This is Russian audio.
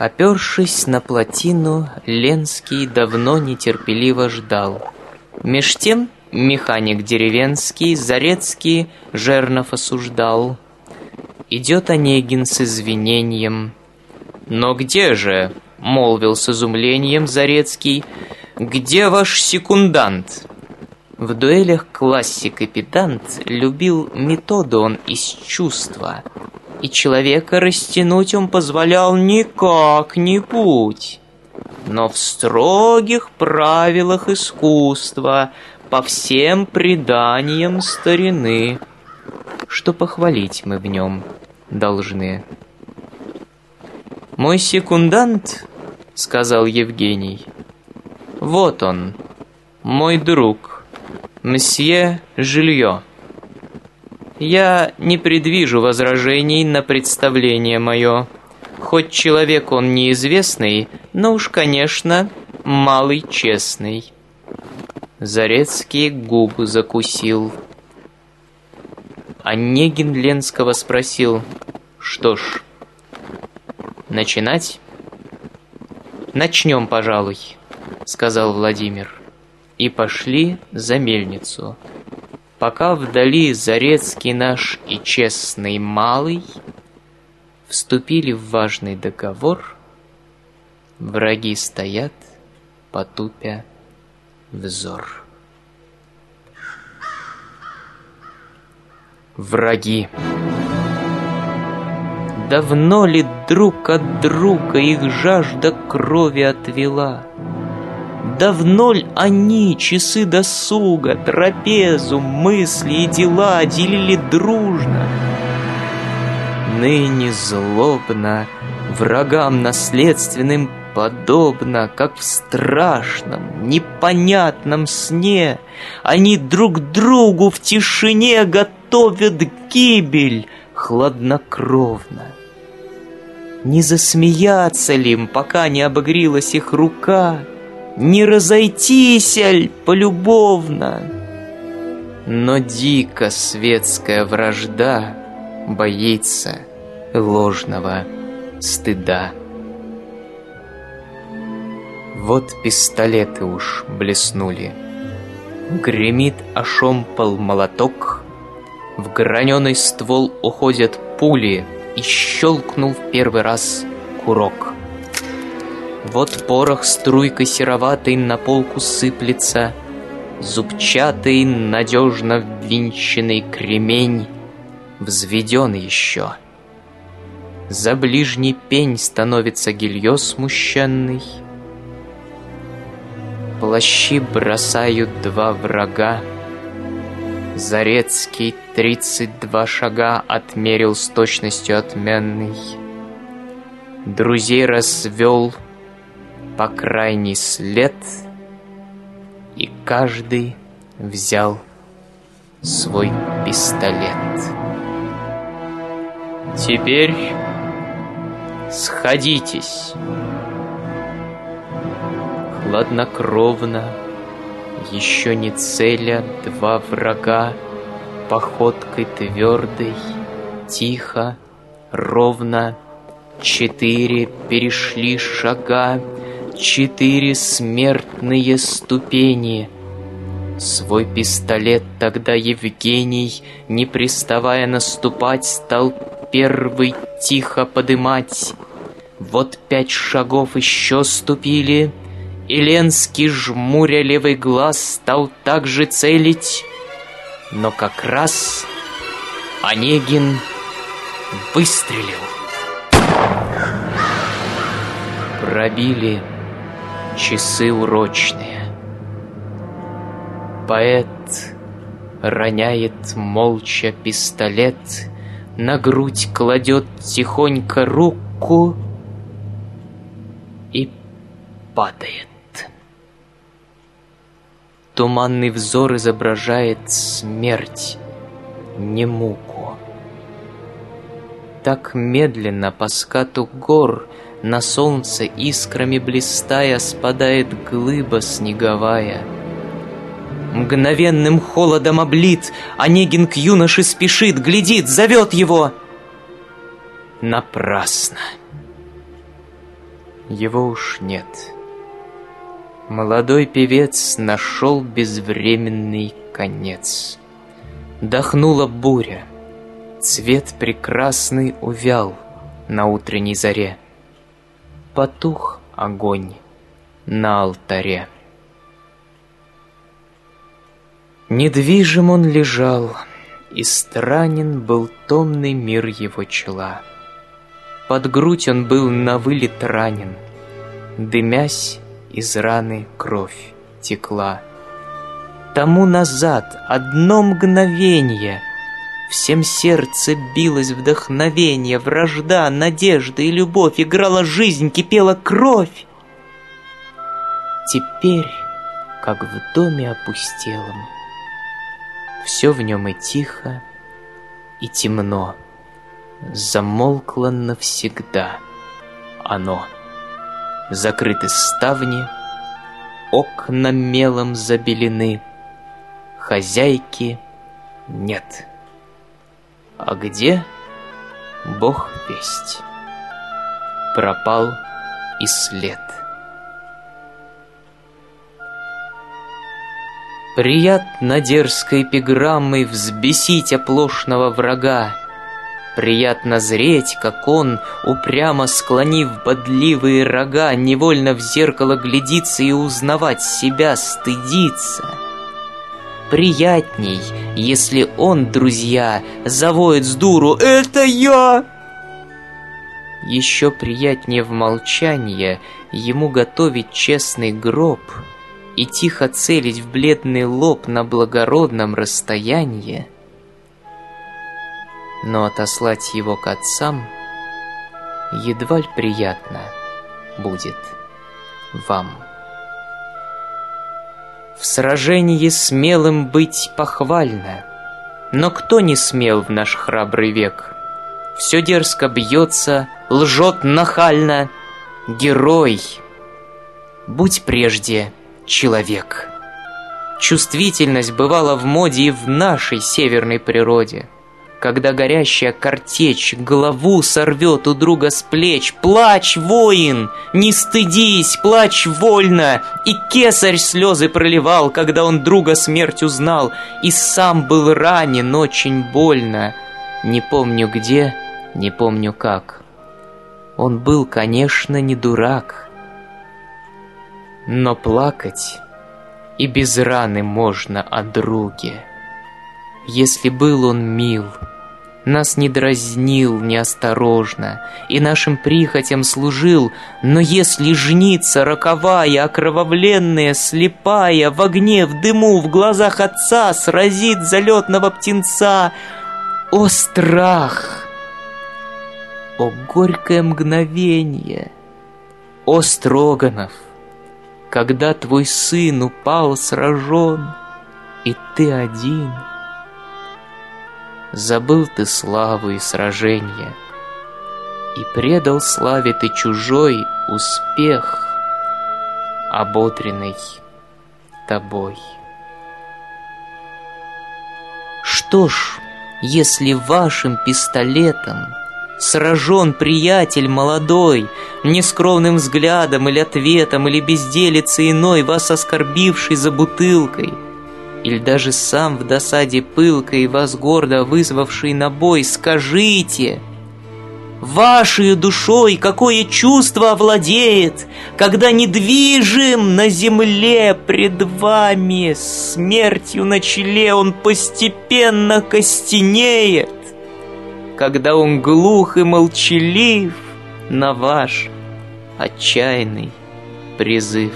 Опершись на плотину, Ленский давно нетерпеливо ждал. Меж тем механик деревенский, Зарецкий, Жернов осуждал. Идет Онегин с извинением. «Но где же?» — молвил с изумлением Зарецкий. «Где ваш секундант?» В дуэлях классик и педант любил методу он из чувства, и человека растянуть он позволял никак не путь, но в строгих правилах искусства, по всем преданиям старины, что похвалить мы в нем должны. «Мой секундант», — сказал Евгений, — «вот он, мой друг» Мсье Жилье. Я не предвижу возражений на представление мое. Хоть человек он неизвестный, но уж, конечно, малый честный. Зарецкий губы закусил. Онегин Ленского спросил, что ж, начинать? Начнем, пожалуй, сказал Владимир и пошли за мельницу. Пока вдали Зарецкий наш и честный малый Вступили в важный договор, Враги стоят, потупя взор. Враги. Давно ли друг от друга их жажда крови отвела? Давно ль они часы досуга, трапезу, мысли и дела делили дружно? Ныне злобно, врагам наследственным подобно, как в страшном, непонятном сне, они друг другу в тишине готовят гибель хладнокровно. Не засмеяться ли им, пока не обогрелась их рука, не разойтись, аль, полюбовно. Но дико светская вражда боится ложного стыда. Вот пистолеты уж блеснули. Гремит ошомпал молоток, В граненый ствол уходят пули, И щелкнул в первый раз курок. Вот порох струйкой сероватой на полку сыплется, Зубчатый, надежно ввинченный кремень Взведен еще. За ближний пень становится гильё смущенный. Плащи бросают два врага. Зарецкий тридцать два шага Отмерил с точностью отменной. Друзей развел — по крайний след, и каждый взял свой пистолет. Теперь сходитесь. Хладнокровно, еще не целя два врага, Походкой твердой, тихо, ровно, Четыре перешли шага, четыре смертные ступени. Свой пистолет тогда Евгений, не приставая наступать, стал первый тихо подымать. Вот пять шагов еще ступили, и Ленский, жмуря левый глаз, стал также целить. Но как раз Онегин выстрелил. Пробили часы урочные. Поэт роняет молча пистолет, На грудь кладет тихонько руку и падает. Туманный взор изображает смерть, не муку. Так медленно по скату гор — на солнце искрами блистая Спадает глыба снеговая. Мгновенным холодом облит, Онегин к юноше спешит, глядит, зовет его. Напрасно. его уж нет. Молодой певец нашел безвременный конец. Дохнула буря, цвет прекрасный увял на утренней заре. Потух огонь на алтаре. Недвижим он лежал, и странен был томный мир его чела. Под грудь он был на вылет ранен, Дымясь, из раны кровь текла. Тому назад одно мгновение Всем сердце билось вдохновение, Вражда, надежда и любовь, Играла жизнь, кипела кровь. Теперь, как в доме опустелом, все в нем и тихо, и темно. Замолкло навсегда оно. Закрыты ставни, окна мелом забелены, Хозяйки нет. А где Бог весть? Пропал и след. Приятно дерзкой эпиграммой взбесить оплошного врага. Приятно зреть, как он, упрямо склонив бодливые рога, Невольно в зеркало глядится и узнавать себя стыдится. Приятней, если он, друзья, завоет с дуру «Это я!» Еще приятнее в молчании ему готовить честный гроб — и тихо целить в бледный лоб на благородном расстоянии, но отослать его к отцам едва ли приятно будет вам. В сражении смелым быть похвально, но кто не смел в наш храбрый век? Все дерзко бьется, лжет нахально. Герой, будь прежде человек. Чувствительность бывала в моде и в нашей северной природе. Когда горящая картечь голову сорвет у друга с плеч, Плачь, воин, не стыдись, плачь вольно. И кесарь слезы проливал, когда он друга смерть узнал, И сам был ранен очень больно. Не помню где, не помню как. Он был, конечно, не дурак, но плакать и без раны можно о друге. Если был он мил, нас не дразнил неосторожно и нашим прихотям служил, но если жница роковая, окровавленная, слепая, в огне, в дыму, в глазах отца сразит залетного птенца, о страх! О горькое мгновение! О Строганов! когда твой сын упал сражен, и ты один. Забыл ты славу и сражения, и предал славе ты чужой успех, ободренный тобой. Что ж, если вашим пистолетом Сражен приятель молодой, Нескромным взглядом или ответом, Или безделицей иной, Вас оскорбивший за бутылкой, Или даже сам в досаде пылкой, Вас гордо вызвавший на бой, Скажите, Вашей душой какое чувство овладеет, Когда недвижим на земле пред вами, Смертью на челе он постепенно костенеет? когда он глух и молчалив на ваш отчаянный призыв.